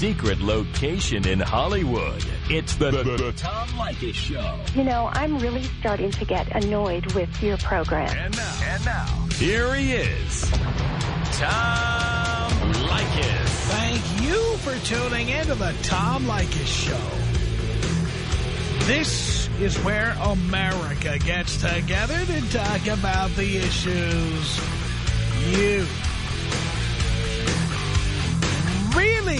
secret location in Hollywood. It's the, the, the Tom Leykis Show. You know, I'm really starting to get annoyed with your program. And now, and now, here he is, Tom Leykis. Thank you for tuning in to the Tom Leykis Show. This is where America gets together to talk about the issues you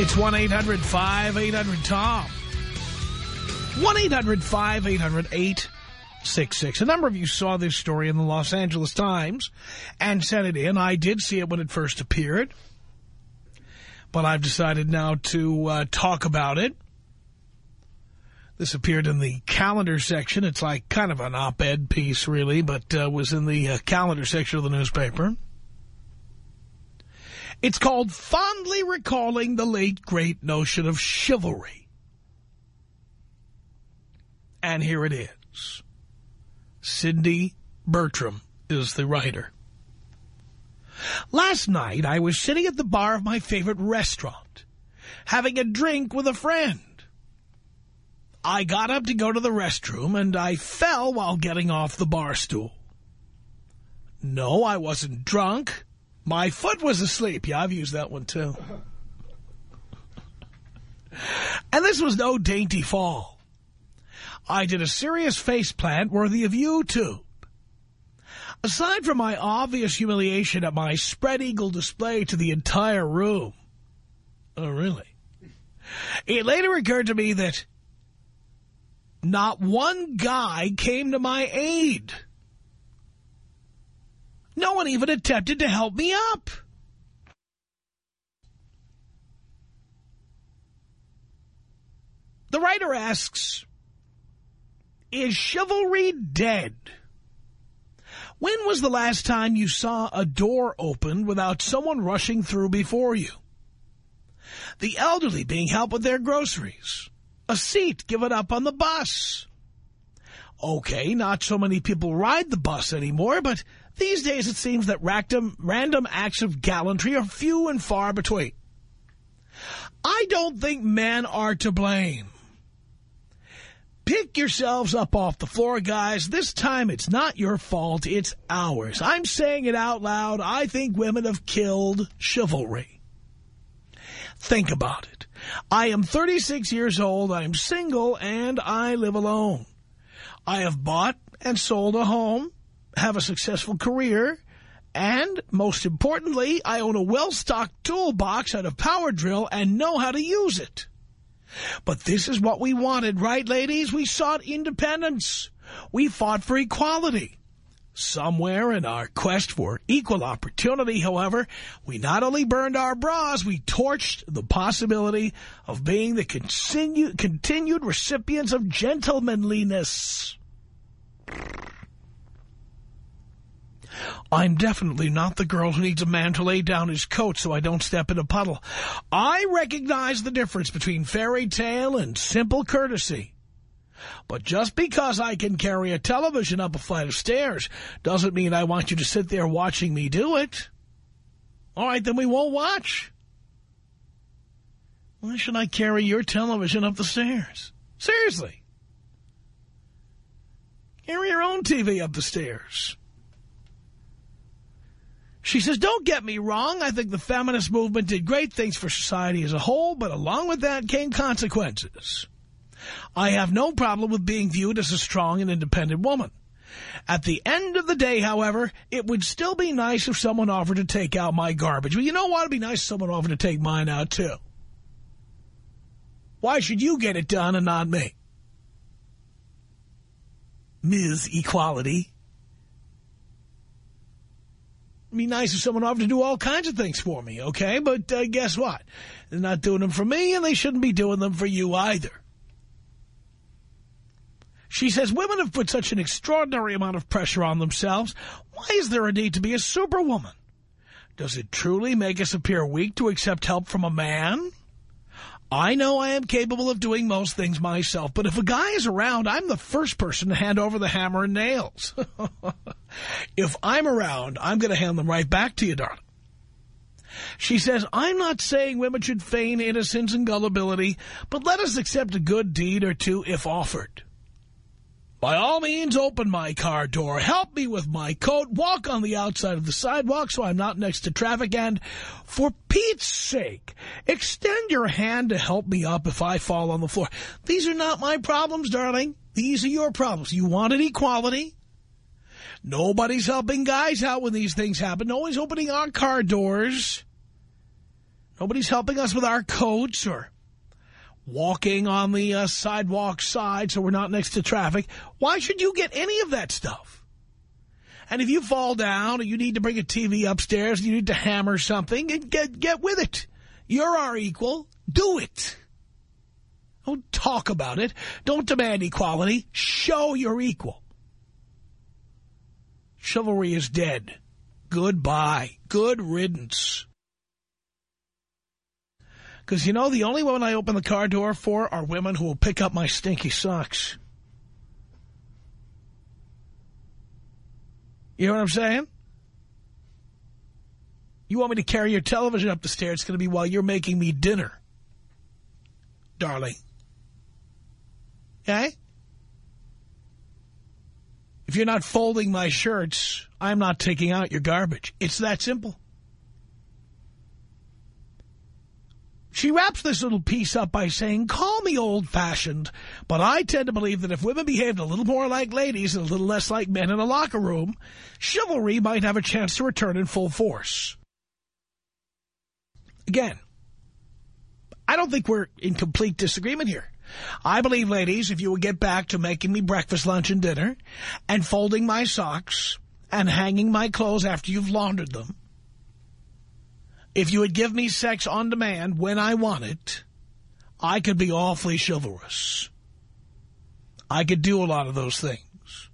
It's 1-800-5800-TOM. 1-800-5800-866. A number of you saw this story in the Los Angeles Times and sent it in. I did see it when it first appeared. But I've decided now to uh, talk about it. This appeared in the calendar section. It's like kind of an op-ed piece, really, but uh, was in the uh, calendar section of the newspaper. It's called Fondly Recalling the Late Great Notion of Chivalry. And here it is. Cindy Bertram is the writer. Last night, I was sitting at the bar of my favorite restaurant, having a drink with a friend. I got up to go to the restroom, and I fell while getting off the bar stool. No, I wasn't drunk. My foot was asleep. Yeah, I've used that one, too. And this was no dainty fall. I did a serious face plant worthy of YouTube. Aside from my obvious humiliation at my spread eagle display to the entire room. Oh, really? It later occurred to me that not one guy came to my aid. No one even attempted to help me up. The writer asks, is chivalry dead? When was the last time you saw a door open without someone rushing through before you? The elderly being helped with their groceries. A seat given up on the bus. Okay, not so many people ride the bus anymore, but these days it seems that random, random acts of gallantry are few and far between. I don't think men are to blame. Pick yourselves up off the floor, guys. This time it's not your fault, it's ours. I'm saying it out loud. I think women have killed chivalry. Think about it. I am 36 years old, I am single, and I live alone. I have bought and sold a home, have a successful career, and, most importantly, I own a well-stocked toolbox and a power drill and know how to use it. But this is what we wanted, right, ladies? We sought independence. We fought for equality. Somewhere in our quest for equal opportunity, however, we not only burned our bras, we torched the possibility of being the continu continued recipients of gentlemanliness. I'm definitely not the girl who needs a man to lay down his coat so I don't step in a puddle. I recognize the difference between fairy tale and simple courtesy. But just because I can carry a television up a flight of stairs doesn't mean I want you to sit there watching me do it. All right, then we won't watch. Why should I carry your television up the stairs? Seriously. Carry your own TV up the stairs. She says, don't get me wrong. I think the feminist movement did great things for society as a whole, but along with that came consequences. I have no problem with being viewed as a strong and independent woman. At the end of the day, however, it would still be nice if someone offered to take out my garbage. Well, you know what? It'd be nice if someone offered to take mine out, too. Why should you get it done and not me? Ms. Equality. Be nice if someone offered to do all kinds of things for me, okay? But uh, guess what? They're not doing them for me, and they shouldn't be doing them for you either. She says women have put such an extraordinary amount of pressure on themselves. Why is there a need to be a superwoman? Does it truly make us appear weak to accept help from a man? I know I am capable of doing most things myself, but if a guy is around, I'm the first person to hand over the hammer and nails. if I'm around, I'm going to hand them right back to you, darling. She says, I'm not saying women should feign innocence and gullibility, but let us accept a good deed or two if offered. By all means, open my car door. Help me with my coat. Walk on the outside of the sidewalk so I'm not next to traffic. And for Pete's sake, extend your hand to help me up if I fall on the floor. These are not my problems, darling. These are your problems. You wanted equality. Nobody's helping guys out when these things happen. No one's opening our car doors. Nobody's helping us with our coats or walking on the uh, sidewalk side so we're not next to traffic. Why should you get any of that stuff? And if you fall down you need to bring a TV upstairs, you need to hammer something, and get, get with it. You're our equal. Do it. Don't talk about it. Don't demand equality. Show you're equal. Chivalry is dead. Goodbye. Good riddance. Because, you know, the only women I open the car door for are women who will pick up my stinky socks. You know what I'm saying? You want me to carry your television up the stairs, it's going to be while you're making me dinner. Darling. Okay? If you're not folding my shirts, I'm not taking out your garbage. It's that simple. She wraps this little piece up by saying, call me old-fashioned, but I tend to believe that if women behaved a little more like ladies and a little less like men in a locker room, chivalry might have a chance to return in full force. Again, I don't think we're in complete disagreement here. I believe, ladies, if you would get back to making me breakfast, lunch, and dinner, and folding my socks, and hanging my clothes after you've laundered them, if you would give me sex on demand when I want it, I could be awfully chivalrous. I could do a lot of those things.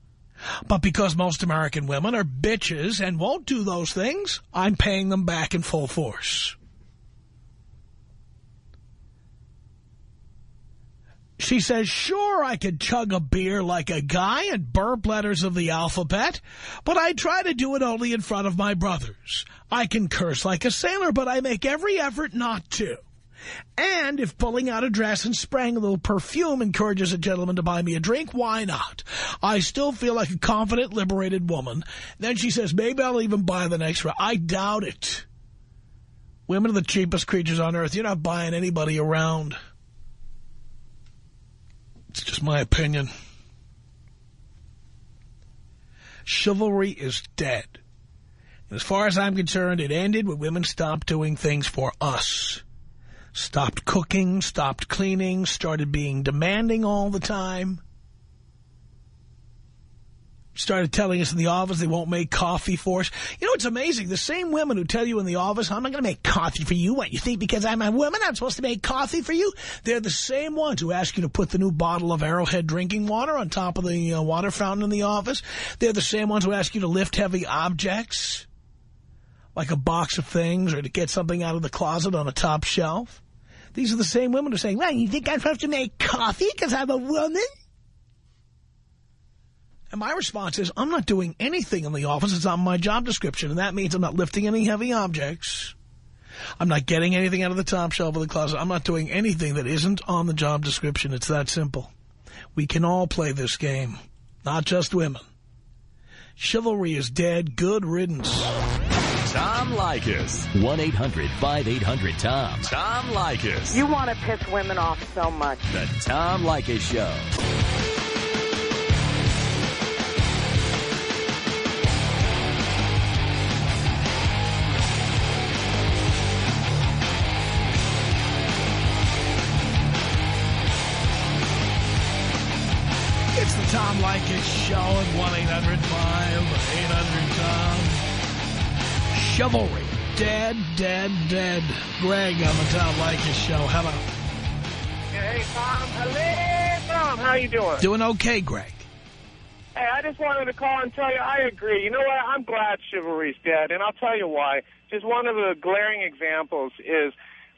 But because most American women are bitches and won't do those things, I'm paying them back in full force. She says, sure, I could chug a beer like a guy and burp letters of the alphabet, but I try to do it only in front of my brothers. I can curse like a sailor, but I make every effort not to. And if pulling out a dress and spraying a little perfume encourages a gentleman to buy me a drink, why not? I still feel like a confident, liberated woman. Then she says, maybe I'll even buy the next round. I doubt it. Women are the cheapest creatures on earth. You're not buying anybody around. It's just my opinion. Chivalry is dead. as far as I'm concerned, it ended when women stopped doing things for us. Stopped cooking, stopped cleaning, started being demanding all the time started telling us in the office they won't make coffee for us. You know, it's amazing. The same women who tell you in the office, I'm not going to make coffee for you. What, you think because I'm a woman I'm supposed to make coffee for you? They're the same ones who ask you to put the new bottle of Arrowhead drinking water on top of the uh, water fountain in the office. They're the same ones who ask you to lift heavy objects, like a box of things, or to get something out of the closet on a top shelf. These are the same women who are saying, well, you think I'm supposed to make coffee because I'm a woman? And my response is, I'm not doing anything in the office. It's not my job description, and that means I'm not lifting any heavy objects. I'm not getting anything out of the top shelf of the closet. I'm not doing anything that isn't on the job description. It's that simple. We can all play this game, not just women. Chivalry is dead. Good riddance. Tom Leykis. 1-800-5800-TOM. Tom Leykis. You want to piss women off so much. The Tom Leykis Show. Tom Leykis Show at 1-800-5800-TOM. Chivalry. Dead, dead, dead. Greg on the Tom Leykis show. Hello. Hey, Tom. Hello, Tom. How you doing? Doing okay, Greg. Hey, I just wanted to call and tell you I agree. You know what? I'm glad chivalry's dead, and I'll tell you why. Just one of the glaring examples is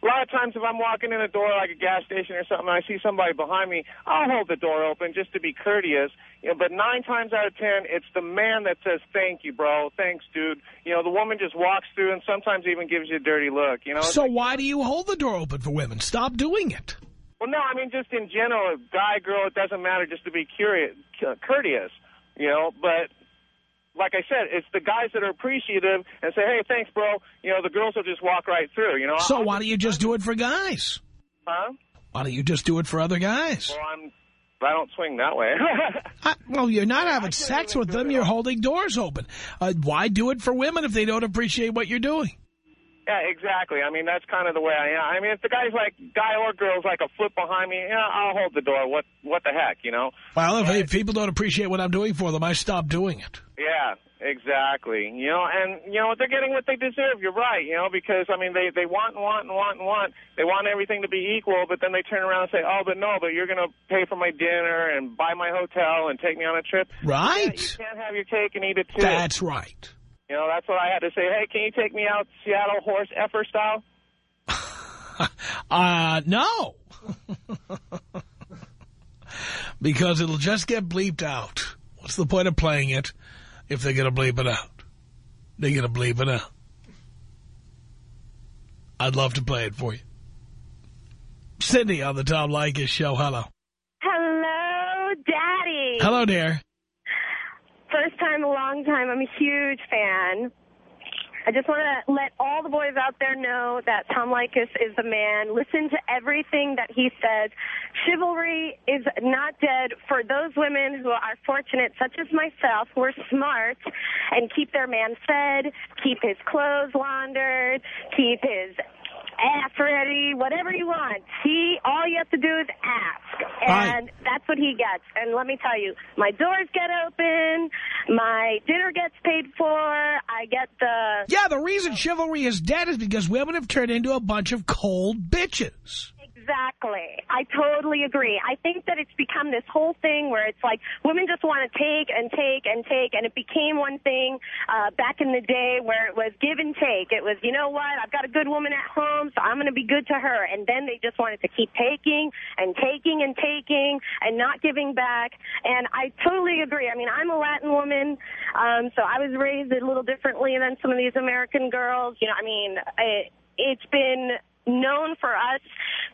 a lot of times if I'm walking in a door like a gas station or something, and I see somebody behind me, I'll hold the door open just to be courteous. You know, but nine times out of ten, it's the man that says, thank you, bro. Thanks, dude. You know, the woman just walks through and sometimes even gives you a dirty look, you know? So why do you hold the door open for women? Stop doing it. Well, no, I mean, just in general, guy, girl, it doesn't matter just to be curious, courteous, you know, but like I said, it's the guys that are appreciative and say, hey, thanks, bro. You know, the girls will just walk right through, you know. So why don't you just do it for guys? Huh? Why don't you just do it for other guys? Well, I'm, I don't swing that way. I, well, you're not having sex with them. You're holding doors open. Uh, why do it for women if they don't appreciate what you're doing? Yeah, exactly. I mean, that's kind of the way I am. I mean, if the guy's like, guy or girl's like a foot behind me, yeah, I'll hold the door. What, what the heck, you know? Well, if, if people don't appreciate what I'm doing for them, I stop doing it. Yeah, exactly. You know, and, you know, they're getting what they deserve. You're right, you know, because, I mean, they, they want and want and want and want. They want everything to be equal, but then they turn around and say, oh, but no, but you're going to pay for my dinner and buy my hotel and take me on a trip. Right? You can't have your cake and eat it, too. That's right. You know, that's what I had to say. Hey, can you take me out Seattle horse effer style? Uh, no. because it'll just get bleeped out. What's the point of playing it if they're going to bleep it out? They're going to bleep it out. I'd love to play it for you. Cindy on the Tom Leykis show. Hello. Hello, Daddy. Hello, dear. First time, a long time. I'm a huge fan. I just want to let all the boys out there know that Tom Leykis is the man. Listen to everything that he says. Chivalry is not dead for those women who are fortunate, such as myself, who are smart and keep their man fed, keep his clothes laundered, keep his ass ready, whatever you want. He, all you have to do is ask. And Right. that's what he gets. And let me tell you, my doors get open, my dinner gets paid for, I get the... Yeah, the reason chivalry is dead is because women have turned into a bunch of cold bitches. Exactly. I totally agree. I think that it's become this whole thing where it's like women just want to take and take and take, and it became one thing uh, back in the day where it was give and take. It was, you know what, I've got a good woman at home, so I'm going to be good to her. And then they just wanted to keep taking and taking and taking and not giving back. And I totally agree. I mean, I'm a Latin woman, um, so I was raised a little differently than some of these American girls. You know, I mean, it, it's been known for us.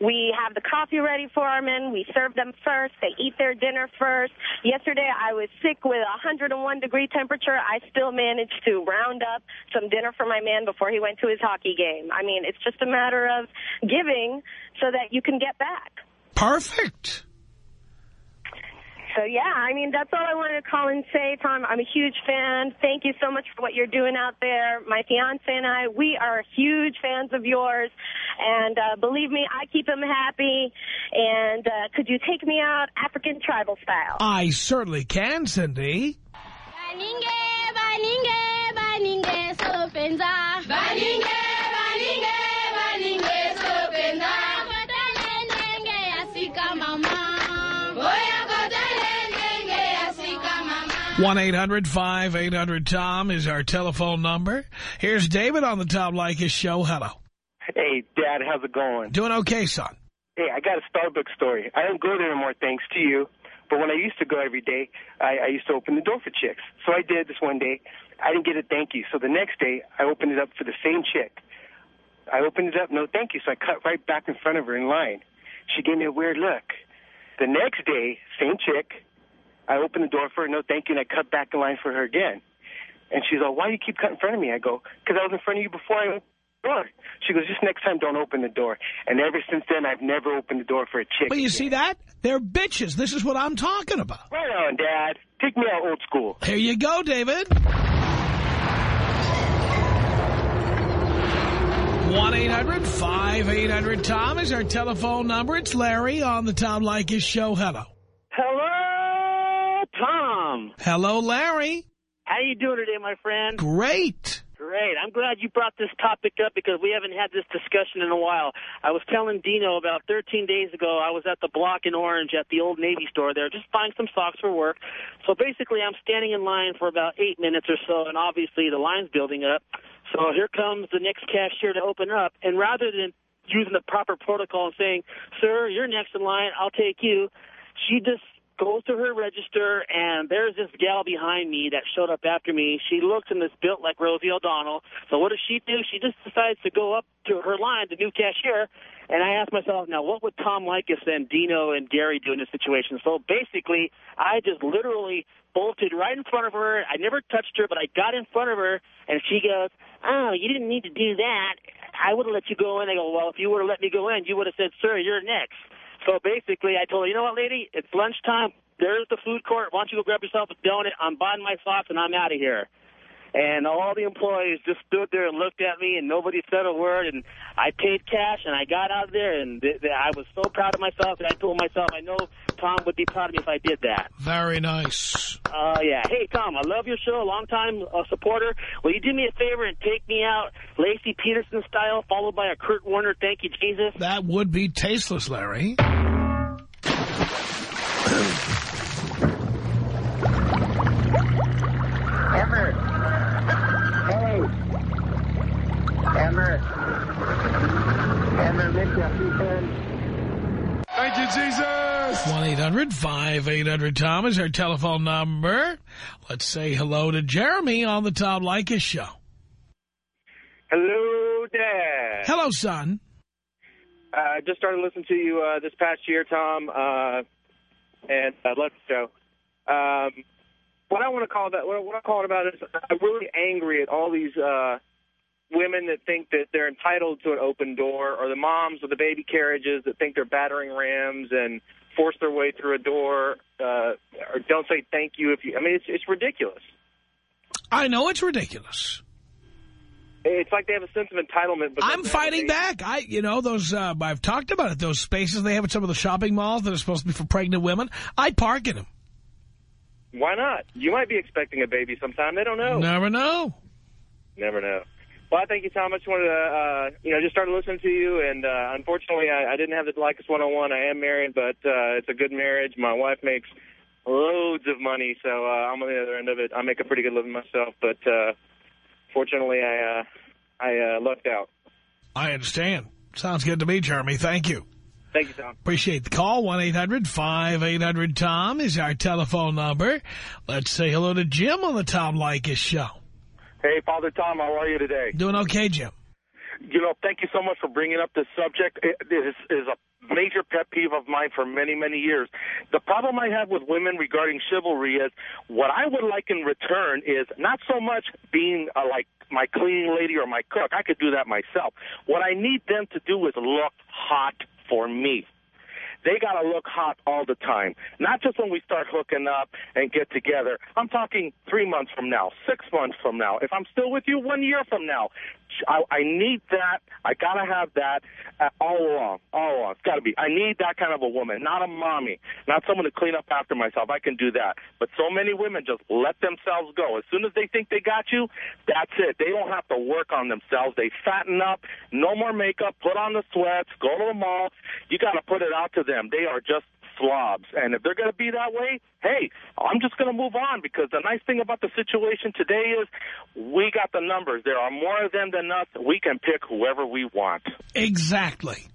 We have the coffee ready for our men. We serve them first. They eat their dinner first. Yesterday, I was sick with a 101 degree temperature. I still managed to round up some dinner for my man before he went to his hockey game. I mean, it's just a matter of giving so that you can get back. Perfect. So, yeah, I mean, that's all I wanted to call and say, Tom. I'm a huge fan. Thank you so much for what you're doing out there. My fiance and I, we are huge fans of yours. And uh, believe me, I keep him happy. And uh, could you take me out African tribal style? I certainly can, Cindy. Baninge, baninge, baninge, sopenza. Baninge, baninge, 1-800-5800-TOM is our telephone number. Here's David on the Tom Leykis show. Hello. Hey, Dad, how's it going? Doing okay, son. Hey, I got a Starbucks story. I don't go there anymore, thanks to you. But when I used to go every day, I, I used to open the door for chicks. So I did this one day. I didn't get a thank you. So the next day, I opened it up for the same chick. I opened it up, no thank you. So I cut right back in front of her in line. She gave me a weird look. The next day, same chick. I opened the door for her, no thank you, and I cut back in line for her again. And she's like, why do you keep cutting in front of me? I go, because I was in front of you before I opened the door. She goes, just next time, don't open the door. And ever since then, I've never opened the door for a chick. But you again. see that? They're bitches. This is what I'm talking about. Right on, Dad. Take me out old school. Here you go, David. 1-800-5800-TOM is our telephone number. It's Larry on the Tom Leykis show. Hello. Hello, Tom. Hello, Larry. How you doing today, my friend? Great. Great. Great. I'm glad you brought this topic up because we haven't had this discussion in a while. I was telling Dino about 13 days ago, I was at the block in Orange at the old Navy store there just buying some socks for work. So basically, I'm standing in line for about eight minutes or so, and obviously the line's building up. So here comes the next cashier to open up, and rather than using the proper protocol and saying, sir, you're next in line, I'll take you, she just goes to her register, and there's this gal behind me that showed up after me. She looks and is built like Rosie O'Donnell. So what does she do? She just decides to go up to her line, the new cashier, and I ask myself, now, what would Tom Leykis and Dino and Gary do in this situation? So basically, I just literally bolted right in front of her. I never touched her, but I got in front of her, and she goes, oh, you didn't need to do that. I would have let you go in. I go, well, if you would have let me go in, you would have said, sir, you're next. So basically, I told her, you know what, lady? It's lunchtime. There's the food court. Why don't you go grab yourself a donut? I'm buying my socks, and I'm out of here. And all the employees just stood there and looked at me, and nobody said a word. And I paid cash, and I got out of there, and th th I was so proud of myself. And I told myself, I know Tom would be proud of me if I did that. Very nice. Uh, yeah. Hey, Tom, I love your show. A long time uh, supporter. Will you do me a favor and take me out Laci Peterson style, followed by a Kurt Warner, thank you, Jesus? That would be tasteless, Larry. Emmer. Hey. Emmer. Emmer, miss you. Keep in. Thank you, Jesus. 1-800-5800-TOM is our telephone number. Let's say hello to Jeremy on the Tom Leykis show. Hello, Dad. Hello, son. I uh, just started listening to you uh, this past year, Tom, uh, and I love the show. Um, what I want to call that, what I call it about is I'm really angry at all these uh, women that think that they're entitled to an open door, or the moms with the baby carriages that think they're battering rams and force their way through a door, uh, or don't say thank you if you. I mean, it's it's ridiculous. I know it's ridiculous. It's like they have a sense of entitlement. But I'm fighting back. I, you know, those, uh, I've talked about it, those spaces they have at some of the shopping malls that are supposed to be for pregnant women. I park in them. Why not? You might be expecting a baby sometime. They don't know. Never know. Never know. Well, I thank you, Tom. I just wanted to, uh, you know, just started listening to you, and uh, unfortunately, I, I didn't have the Leykis 101. I am married, but uh, it's a good marriage. My wife makes loads of money, so uh, I'm on the other end of it. I make a pretty good living myself, but uh, fortunately, I uh, I uh, lucked out. I understand. Sounds good to me, Jeremy. Thank you. Thank you, Tom. Appreciate the call. 1-800-5800-TOM is our telephone number. Let's say hello to Jim on the Tom Leykis show. Hey, Father Tom, how are you today? Doing okay, Jim. You know, thank you so much for bringing up this subject. It is, is a major pet peeve of mine for many, many years. The problem I have with women regarding chivalry is what I would like in return is not so much being a, like my cleaning lady or my cook. I could do that myself. What I need them to do is look hot for me. They got to look hot all the time, not just when we start hooking up and get together. I'm talking three months from now, six months from now. If I'm still with you, one year from now. I, I need that. I got to have that uh, all along, all along. It's got to be. I need that kind of a woman, not a mommy, not someone to clean up after myself. I can do that. But so many women just let themselves go. As soon as they think they got you, that's it. They don't have to work on themselves. They fatten up, no more makeup, put on the sweats, go to the mall. You got to put it out to them. They are just slobs. And if they're going to be that way, hey, I'm just going to move on because the nice thing about the situation today is we got the numbers. There are more of them than us. We can pick whoever we want. Exactly.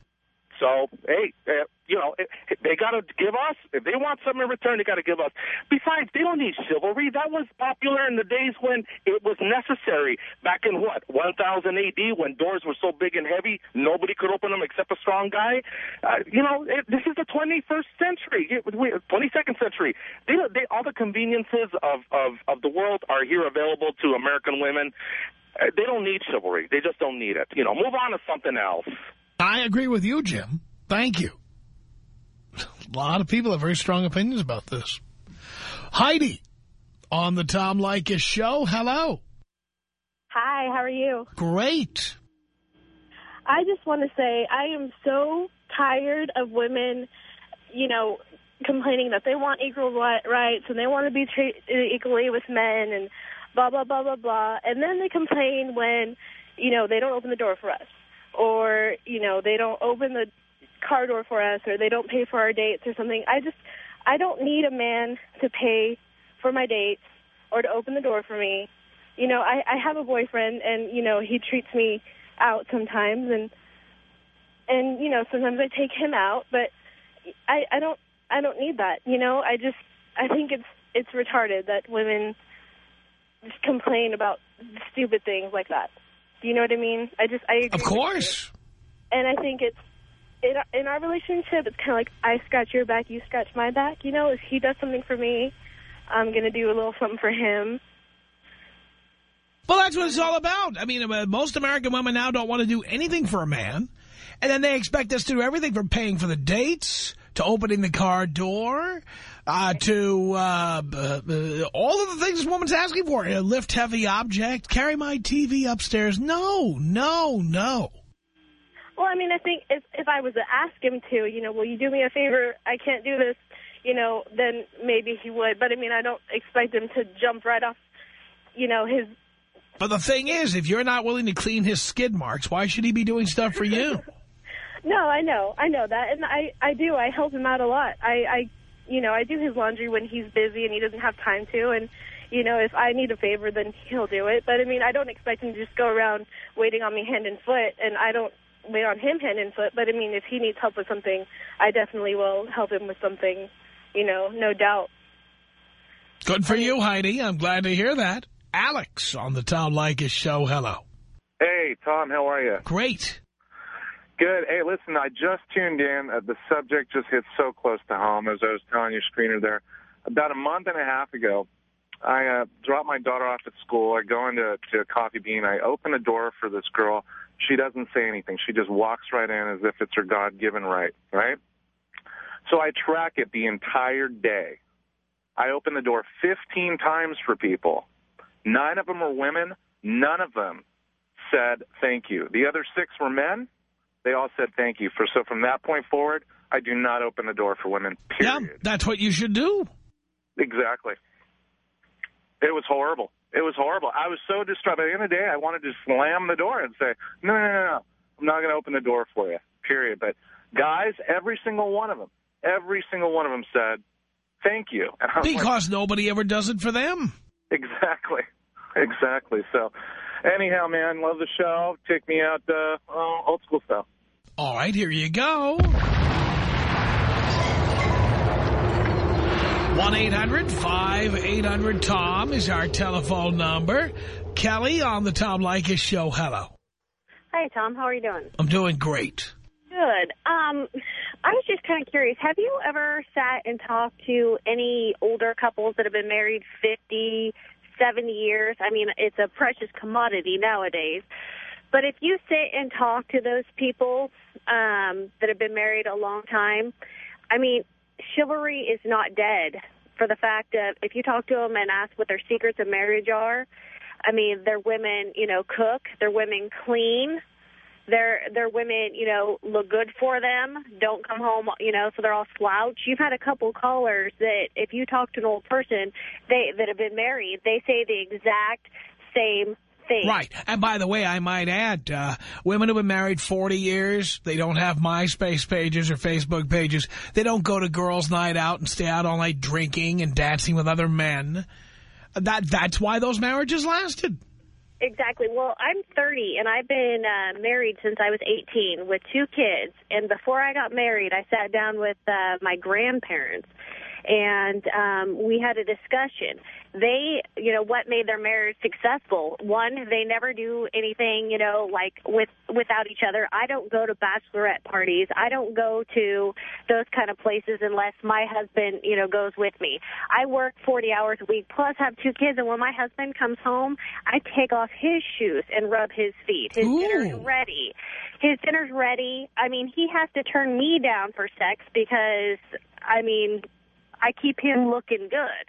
So, hey, uh, you know, they got to give us, if they want something in return, they got to give us. Besides, they don't need chivalry. That was popular in the days when it was necessary. Back in what, 1000 AD, when doors were so big and heavy, nobody could open them except a strong guy. Uh, you know, it, this is the 21st century, 22nd century. They, they, all the conveniences of, of, of the world are here available to American women. Uh, they don't need chivalry. They just don't need it. You know, move on to something else. I agree with you, Jim. Thank you. A lot of people have very strong opinions about this. Heidi on the Tom Leykis show. Hello. Hi, how are you? Great. I just want to say I am so tired of women, you know, complaining that they want equal rights and they want to be treated equally with men and blah, blah, blah, blah, blah. And then they complain when, you know, they don't open the door for us. Or, you know, they don't open the car door for us or they don't pay for our dates or something. I just, I don't need a man to pay for my dates or to open the door for me. You know, I, I have a boyfriend and, you know, he treats me out sometimes and, and, you know, sometimes I take him out, but I, I don't, I don't need that. You know, I just, I think it's, it's retarded that women just complain about stupid things like that. Do you know what I mean? I just, I agree Of course. and I think it's in our, in our relationship, it's kind of like I scratch your back, you scratch my back. You know, if he does something for me, I'm gonna do a little something for him. Well, that's what it's all about. I mean, uh, most American women now don't want to do anything for a man. And then they expect us to do everything from paying for the dates to opening the car door uh, to uh, uh, all of the things this woman's asking for. Lift heavy object, carry my TV upstairs. No, no, no. Well, I mean, I think if if I was to ask him to, you know, will you do me a favor? I can't do this, you know, then maybe he would. But I mean, I don't expect him to jump right off, you know, his. But the thing is, if you're not willing to clean his skid marks, why should he be doing stuff for you? No, I know, I know that, and I I do. I help him out a lot. I I, you know, I do his laundry when he's busy and he doesn't have time to, and. You know, if I need a favor, then he'll do it. But, I mean, I don't expect him to just go around waiting on me hand and foot, and I don't wait on him hand and foot. But, I mean, if he needs help with something, I definitely will help him with something, you know, no doubt. Good for you, Heidi. I'm glad to hear that. Alex on the Tom Leykis show. Hello. Hey, Tom, how are you? Great. Good. Hey, listen, I just tuned in. Uh, the subject just hit so close to home, as I was telling your screener there. About a month and a half ago, I uh, dropped my daughter off at school. I go into to a coffee bean. I open the door for this girl. She doesn't say anything. She just walks right in as if it's her God-given right, right? So I track it the entire day. I open the door 15 times for people. Nine of them were women. None of them said thank you. The other six were men. They all said thank you. For So from that point forward, I do not open the door for women, period. Yeah, that's what you should do. Exactly. It was horrible. It was horrible. I was so distraught. By the end of the day, I wanted to slam the door and say, no, no, no, no. I'm not going to open the door for you, period. But guys, every single one of them, every single one of them said, thank you. Was like, Because nobody ever does it for them. Exactly. Exactly. So anyhow, man, love the show. Take me out uh, uh, old school style. All right, here you go. 1-800-5800-TOM is our telephone number. Kelly on the Tom Leykis show. Hello. Hi, Tom. How are you doing? I'm doing great. Good. Um, I was just kind of curious. Have you ever sat and talked to any older couples that have been married 50, 70 years? I mean, it's a precious commodity nowadays. But if you sit and talk to those people um, that have been married a long time, I mean, chivalry is not dead for the fact that if you talk to them and ask what their secrets of marriage are, I mean, their women, you know, cook, their women clean, their their women, you know, look good for them, don't come home, you know, so they're all slouched. You've had a couple callers that if you talk to an old person they that have been married, they say the exact same thing. Right. And by the way, I might add, uh, women who've been married 40 years, they don't have MySpace pages or Facebook pages. They don't go to girls' night out and stay out all night drinking and dancing with other men. That That's why those marriages lasted. Exactly. Well, I'm 30, and I've been uh, married since I was 18 with two kids. And before I got married, I sat down with uh, my grandparents, and um, we had a discussion. They, you know, what made their marriage successful? One, they never do anything, you know, like with without each other. I don't go to bachelorette parties. I don't go to those kind of places unless my husband, you know, goes with me. I work 40 hours a week plus have two kids, and when my husband comes home, I take off his shoes and rub his feet. His Ooh. dinner's ready. His dinner's ready. I mean, he has to turn me down for sex because, I mean, I keep him looking good.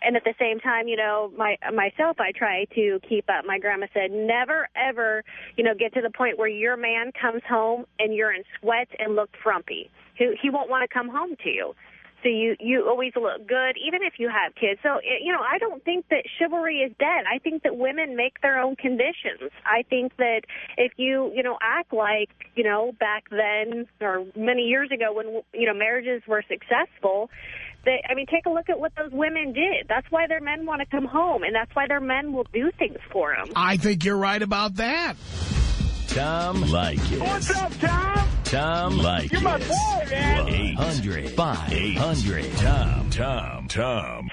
And at the same time, you know, my myself, I try to keep up. My grandma said, never, ever, you know, get to the point where your man comes home and you're in sweats and look frumpy. He, he won't want to come home to you. So you you always look good, even if you have kids. So it- you know, I don't think that chivalry is dead. I think that women make their own conditions. I think that if you you know act like you know back then or many years ago when you know marriages were successful. They, I mean, take a look at what those women did. That's why their men want to come home, and that's why their men will do things for them. I think you're right about that. Tom Leykis. What's up, Tom? Tom Leykis. You're my boy, man. 800 5800 Tom. Tom. Tom.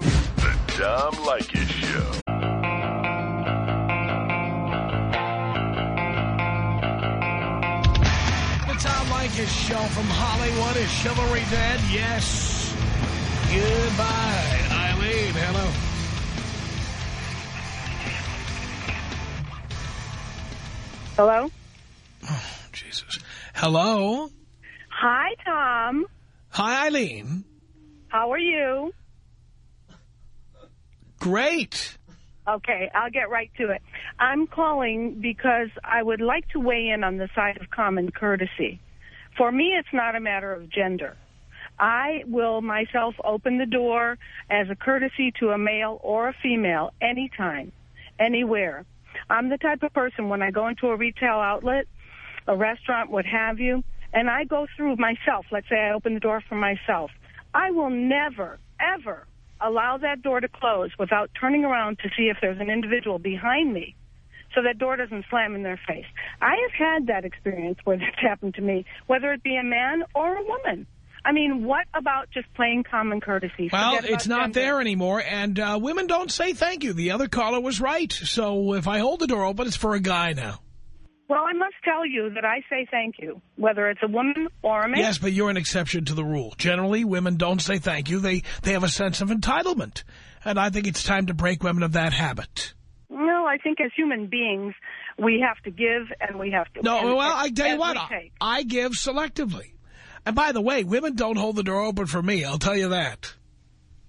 The Tom Leykis Show. Tom show from Hollywood. Is chivalry dead? Yes. Goodbye. Eileen, hello. Hello? Jesus. Hello? Hi, Tom. Hi, Eileen. How are you? Great. Okay, I'll get right to it. I'm calling because I would like to weigh in on the side of common courtesy. For me, it's not a matter of gender. I will myself open the door as a courtesy to a male or a female anytime, anywhere. I'm the type of person when I go into a retail outlet, a restaurant, what have you, and I go through myself, let's say I open the door for myself, I will never, ever allow that door to close without turning around to see if there's an individual behind me so that door doesn't slam in their face. I have had that experience where that's happened to me, whether it be a man or a woman. I mean, what about just plain common courtesy? Well, it's not gender. there anymore, and uh, women don't say thank you. The other caller was right. So if I hold the door open, it's for a guy now. Well, I must tell you that I say thank you, whether it's a woman or a man. Yes, but you're an exception to the rule. Generally, women don't say thank you. They, they have a sense of entitlement. And I think it's time to break women of that habit. No, I think as human beings, we have to give and we have to. No, well, I tell you what, take. I give selectively. And by the way, women don't hold the door open for me, I'll tell you that.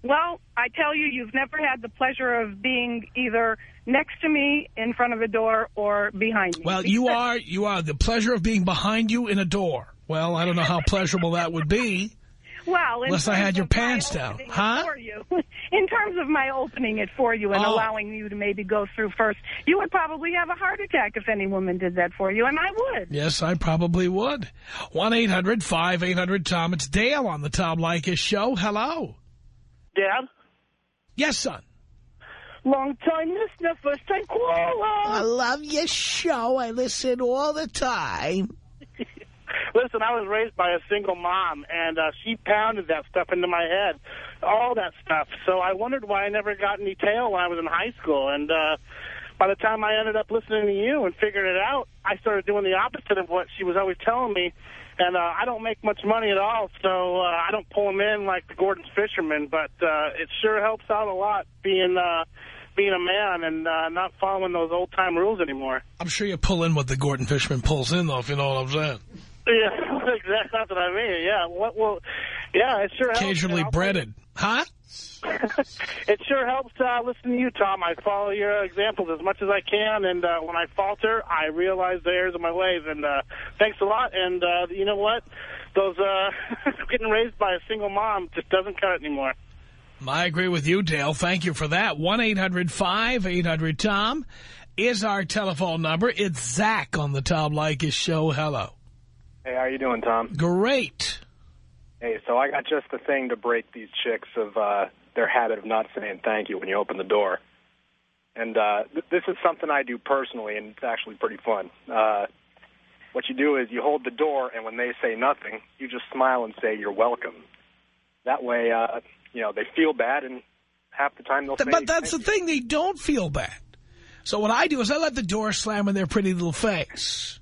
Well, I tell you, you've never had the pleasure of being either next to me in front of a door or behind me. Well, you are, you are the pleasure of being behind you in a door. Well, I don't know how pleasurable that would be. Well, Unless I had your pants down, huh? For you, in terms of my opening it for you and Oh. allowing you to maybe go through first, you would probably have a heart attack if any woman did that for you, and I would. Yes, I probably would. 1-800-5800-TOM. It's Dale on the Tom Leykis show. Hello. Dad? Yes, son. Long time listener, first time caller. I love your show. I listen all the time. Listen, I was raised by a single mom, and uh, she pounded that stuff into my head, all that stuff. So I wondered why I never got any tail when I was in high school. And uh, by the time I ended up listening to you and figuring it out, I started doing the opposite of what she was always telling me. And uh, I don't make much money at all, so uh, I don't pull them in like the Gorton's fishermen. But uh, it sure helps out a lot being uh, being a man and uh, not following those old time rules anymore. I'm sure you pull in what the Gordon Fishman pulls in, though, if you know what I'm saying. Yeah, that's not what I mean. Yeah. What? Well, yeah. It sure helps. Occasionally and breaded. Huh? it sure helps uh, listen to you, Tom. I follow your examples as much as I can, and uh, when I falter, I realize the errors of my ways. And uh, thanks a lot. And uh, you know what? Those uh, getting raised by a single mom just doesn't cut it anymore. I agree with you, Dale. Thank you for that. 1-800-5800-TOM is our telephone number. It's Zach on the Tom Leykis show. Hello. Hey, how you doing, Tom? Great. Hey, so I got just the thing to break these chicks of uh, their habit of not saying thank you when you open the door. And uh, th- this is something I do personally, and it's actually pretty fun. Uh, what you do is you hold the door, and when they say nothing, you just smile and say you're welcome. That way, uh, you know, they feel bad, and half the time they'll say. But that's the thing. They don't feel bad. So what I do is I let the door slam in their pretty little face.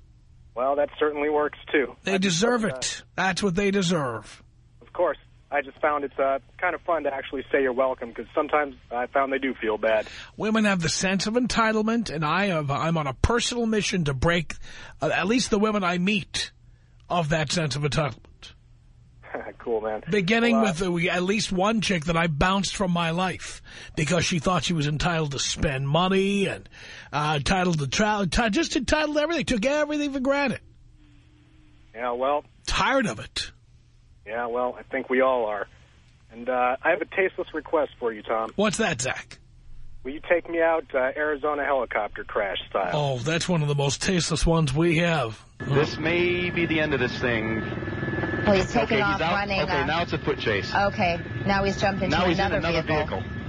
Well, that certainly works too. They deserve it. That's what they deserve. Of course. I just found it's uh, kind of fun to actually say you're welcome because sometimes I found they do feel bad. Women have the sense of entitlement, and I have, I'm on a personal mission to break, uh, at least the women I meet, of that sense of entitlement. cool, man. Beginning Well, uh, with uh, at least one chick that I bounced from my life because she thought she was entitled to spend money and uh, entitled to travel, just entitled to everything, took everything for granted. Yeah, well, Tired of it. Yeah, well, I think we all are. And uh, I have a tasteless request for you, Tom. What's that, Zach? Will you take me out uh, Arizona helicopter crash style? Oh, that's one of the most tasteless ones we have. This may be the end of this thing. Well, he's taking okay, off he's out. running. Okay, uh, now it's a foot chase. Okay, now he's jumped into now he's another, in another vehicle. vehicle.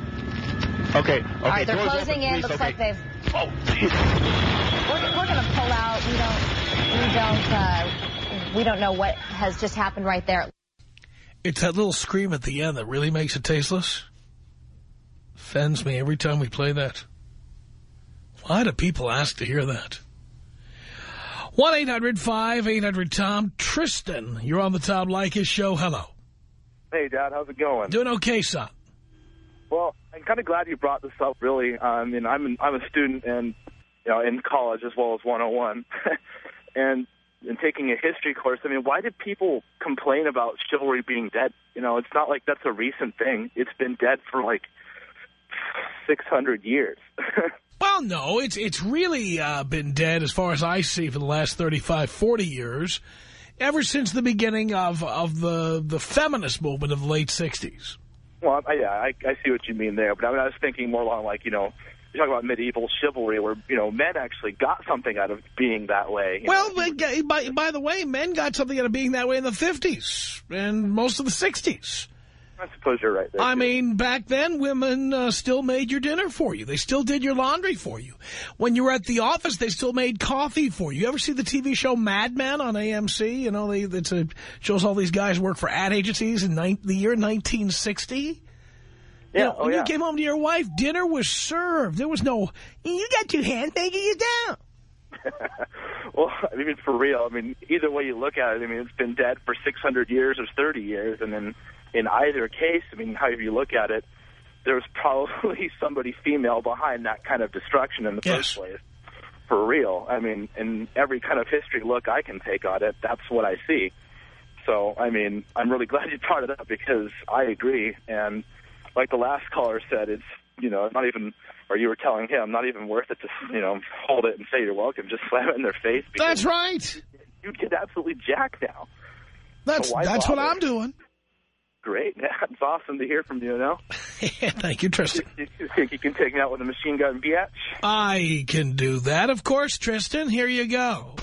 Okay, okay. All right, they're doors closing in. Looks okay. like they've. Oh, We're, we're going to pull out. We don't. We don't. Uh, we don't know what has just happened right there. It's that little scream at the end that really makes it tasteless. Offends me every time we play that. Why do people ask to hear that? 1-800-5800-TOM. Tristan, you're on the Tom Leykis show. Hello. Hey, Dad, how's it going? Doing okay, son. Well, I'm kind of glad you brought this up. Really, uh, I mean, I'm an, I'm a student and you know in college as well as 101, and and taking a history course. I mean, why did people complain about chivalry being dead? You know, it's not like that's a recent thing. It's been dead for like 600 years. Well, no, it's it's really uh, been dead as far as I see for the last 35, 40 years, ever since the beginning of, of the, the feminist movement of the late 60s. Well, I, yeah, I, I see what you mean there, but I, mean, I was thinking more along like you know. You talk about medieval chivalry, where you know men actually got something out of being that way. Well, know. by, by, by the way, men got something out of being that way in the 50s and most of the 60s. I suppose you're right there. I mean, back then, women uh, still made your dinner for you. They still did your laundry for you. When you were at the office, they still made coffee for you. You ever see the TV show Mad Men on AMC? You know, they, it's a, shows all these guys work for ad agencies in the year 1960. Yeah, you know, oh, when yeah. you came home to your wife, dinner was served. There was no, you got two hands making you down. well, I mean, for real. I mean, either way you look at it, I mean, it's been dead for 600 years or 30 years, and then in either case, I mean, however you look at it, there was probably somebody female behind that kind of destruction in the first place. For real. I mean, in every kind of history look I can take on it, that's what I see. So, I mean, I'm really glad you brought it up because I agree. And like the last caller said, it's, you know, not even, or you were telling him, not even worth it to, you know, hold it and say you're welcome. Just slam it in their face. That's right. You'd get absolutely jacked now. That's, So that's what? I'm doing. Great. It's awesome to hear from you, you know? Thank you, Tristan. You, you think you can take me out with a machine gun biatch? I can do that, of course, Tristan. Here you go.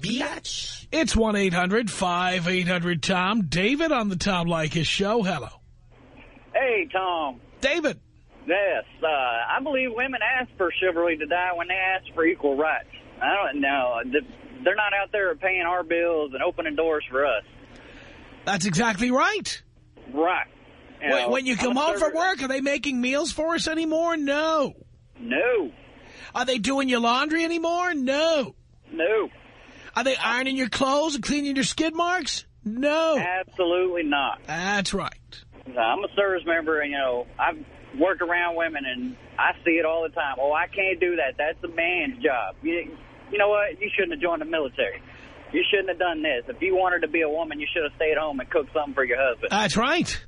Biatch. It's 1-800-5800-TOM. David on the Tom Leykis show. Hello. Hey, Tom. David. Yes, uh, I believe women ask for chivalry to die when they ask for equal rights. I don't know. They're not out there paying our bills and opening doors for us. That's exactly right. Right. You When, know, when you come home from work, are they making meals for us anymore? No. No. Are they doing your laundry anymore? No. No. Are they ironing your clothes and cleaning your skid marks? No. Absolutely not. That's right. I'm a service member, and, you know, I've worked around women, and I see it all the time. Oh, I can't do that. That's a man's job. You, you know what? You shouldn't have joined the military. You shouldn't have done this. If you wanted to be a woman, you should have stayed home and cooked something for your husband. That's right.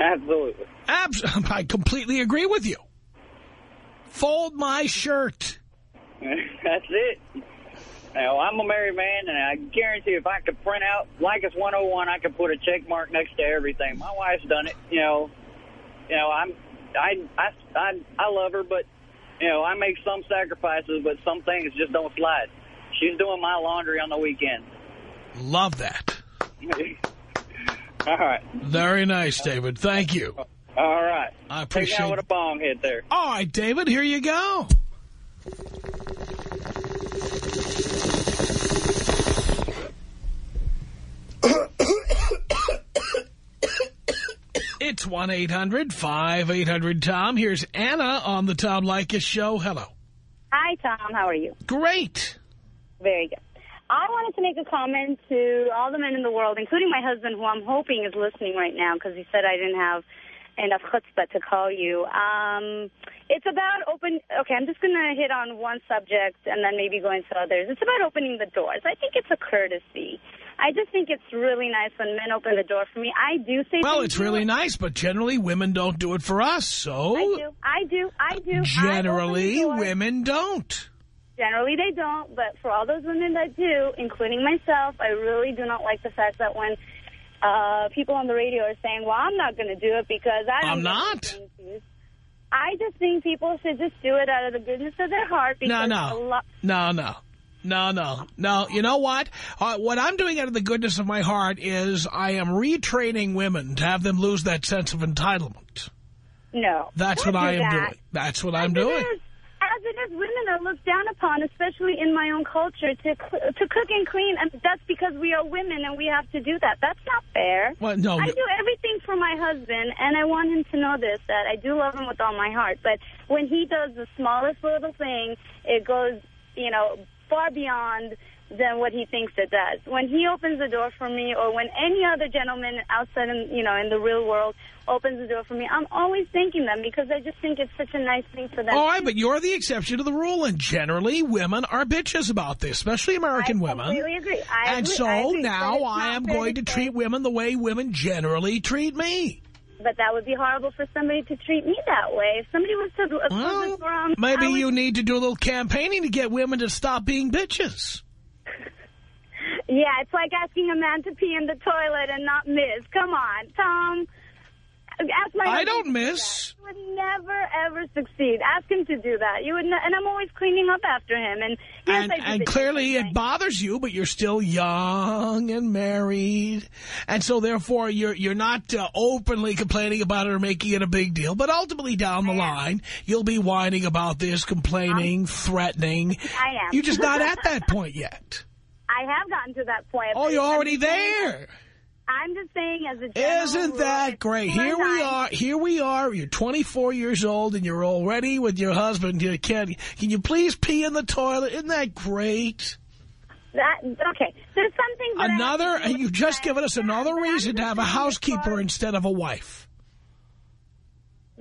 Absolutely. Abs I completely agree with you. Fold my shirt. That's it. Now, I'm a married man, and I guarantee if I could print out Leykis 101, I could put a check mark next to everything. My wife's done it. You know, you know, I'm, I, I, I, I love her, but you know, I make some sacrifices, but some things just don't slide. She's doing my laundry on the weekend. Love that. All right. Very nice, David. Thank you. All right. I Take appreciate out with a bong hit there. All right, David, here you go. It's 1-800-5800-TOM. Here's Anna on the Tom Leykis show. Hello. Hi, Tom. How are you? Great. Very good. I wanted to make a comment to all the men in the world, including my husband, who I'm hoping is listening right now because he said I didn't have enough chutzpah to call you. Um, it's about open. Okay, I'm just going to hit on one subject and then maybe go into others. It's about opening the doors. I think it's a courtesy. I just think it's really nice when men open the door for me. I do say Well, it's really nice, but generally women don't do it for us, so I do. I do. I do. I generally door. women don't. Generally, they don't, but for all those women that do, including myself, I really do not like the fact that when uh, people on the radio are saying, well, I'm not going to do it because I don't I'm not. I just think people should just do it out of the goodness of their heart. Because No, no. lot, No, no. No, no, no. You know what? Uh, what I'm doing out of the goodness of my heart is I am retraining women to have them lose that sense of entitlement. no. That's what I am that. doing. That's what I'm doing As it is, women are looked down upon, especially in my own culture, to to cook and clean, and that's because we are women and we have to do that. That's not fair. Well, no, I do everything for my husband, and I want him to know this, that I do love him with all my heart. But when he does the smallest little thing, it goes, you know, far beyond than what he thinks it does. When he opens the door for me, or when any other gentleman outside, in, you know, in the real world opens the door for me, I'm always thanking them because I just think it's such a nice thing for them. All right, but you're the exception to the rule, and generally women are bitches about this, especially American women. completely agree. I and agree. so I agree. Now I am going to treat women the way women generally treat me. But that would be horrible for somebody to treat me that way. If somebody was to close Well, door Maybe would- you need to do a little campaigning to get women to stop being bitches. Yeah, it's like asking a man to pee in the toilet and not miss. Come on, Tom. Ask my I don't miss. that. You would never, ever succeed. Ask him to do that. You would, and I'm always cleaning up after him. And yes, And, and clearly it bothers you, but you're still young and married. And so therefore you're you're not uh, openly complaining about it or making it a big deal. But ultimately down the line, you'll be whining about this, complaining, threatening. I am. You're just not at that point yet. I have gotten to that point. Oh, you're already there. I'm just saying, as a general Isn't that it's great? Here and we are. Here we are. You're 24 years old and you're already with your husband. You can can you please pee in the toilet? Isn't that great? That okay. There's some things that I have Another, with you've just given us another reason to have a housekeeper instead of a wife.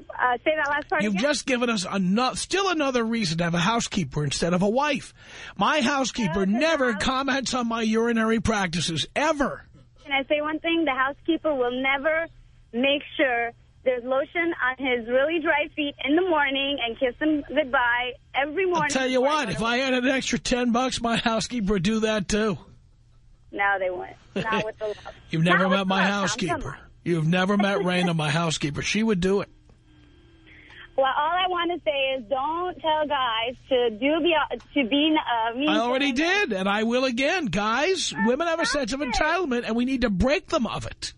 Uh, say that last part You've again. just given us another, still another reason to have a housekeeper instead of a wife. My housekeeper never comments on my urinary practices, ever. Can I say one thing? The housekeeper will never make sure there's lotion on his really dry feet in the morning and kiss him goodbye every morning. I'll tell you what, if I had an extra 10 bucks, my housekeeper would do that too. No, they wouldn't. Not with the love. You've never Not met my love, housekeeper. You've never met Raina, my housekeeper. She would do it. Well, all I want to say is don't tell guys to do the to be uh, mean. I already did, and I will again. Guys, women have a sense of entitlement, and we need to break them of it.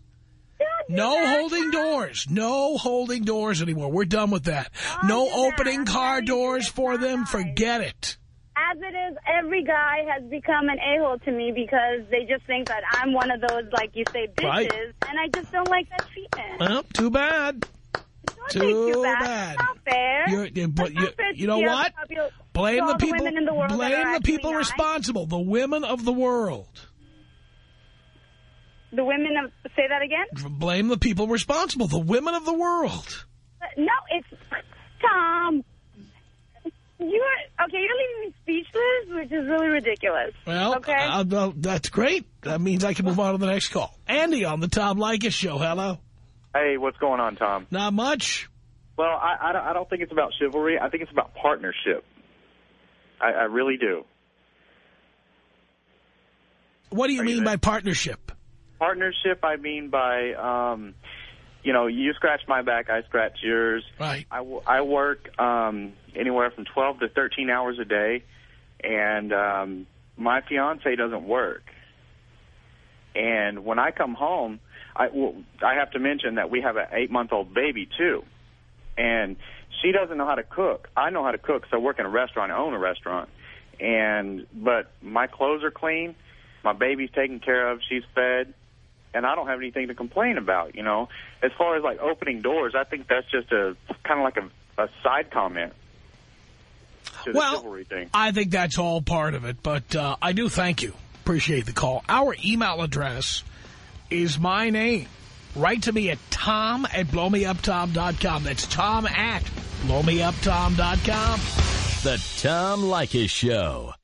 No holding doors. No holding doors anymore. We're done with that. No do that. opening I'm car doors for them. Forget it. As it is, every guy has become an a-hole to me because they just think that I'm one of those, like you say, bitches, Right. and I just don't like that treatment. Well, too bad. Too bad. It's not fair. You're- you- but you- you know what? to help you- Blame the people. the world blame the people nice. responsible. The women of the world. The women of say that again. Blame the people responsible. The women of the world. No, it's Tom. You're okay. You're leaving me speechless, which is really ridiculous. Well, okay. uh, well, that's great. That means I can move on to the next call. Andy on the Tom Leykis show. Hello. Hey, what's going on, Tom? Not much. Well, I, I, don't, I don't think it's about chivalry. I think it's about partnership. I, I really do. What do you Are mean there? by partnership? Partnership, I mean by, um, you know, you scratch my back, I scratch yours. Right. I, w- I work um, anywhere from 12 to 13 hours a day, and um, my fiance doesn't work. And when I come home, I, well, I have to mention that we have an eight-month-old baby, too. And she doesn't know how to cook. I know how to cook, so I work in a restaurant. I own a restaurant. And But my clothes are clean. My baby's taken care of. She's fed. And I don't have anything to complain about, you know. As far as, like, opening doors, I think that's just a kind of like a, a side comment Well. I think that's all part of it, but uh, I do thank you. Appreciate the call. Our email address is my name. Write to me at tom at blowmeuptom.com. That's tom at blowmeuptom.com. The Tom Leykis Show.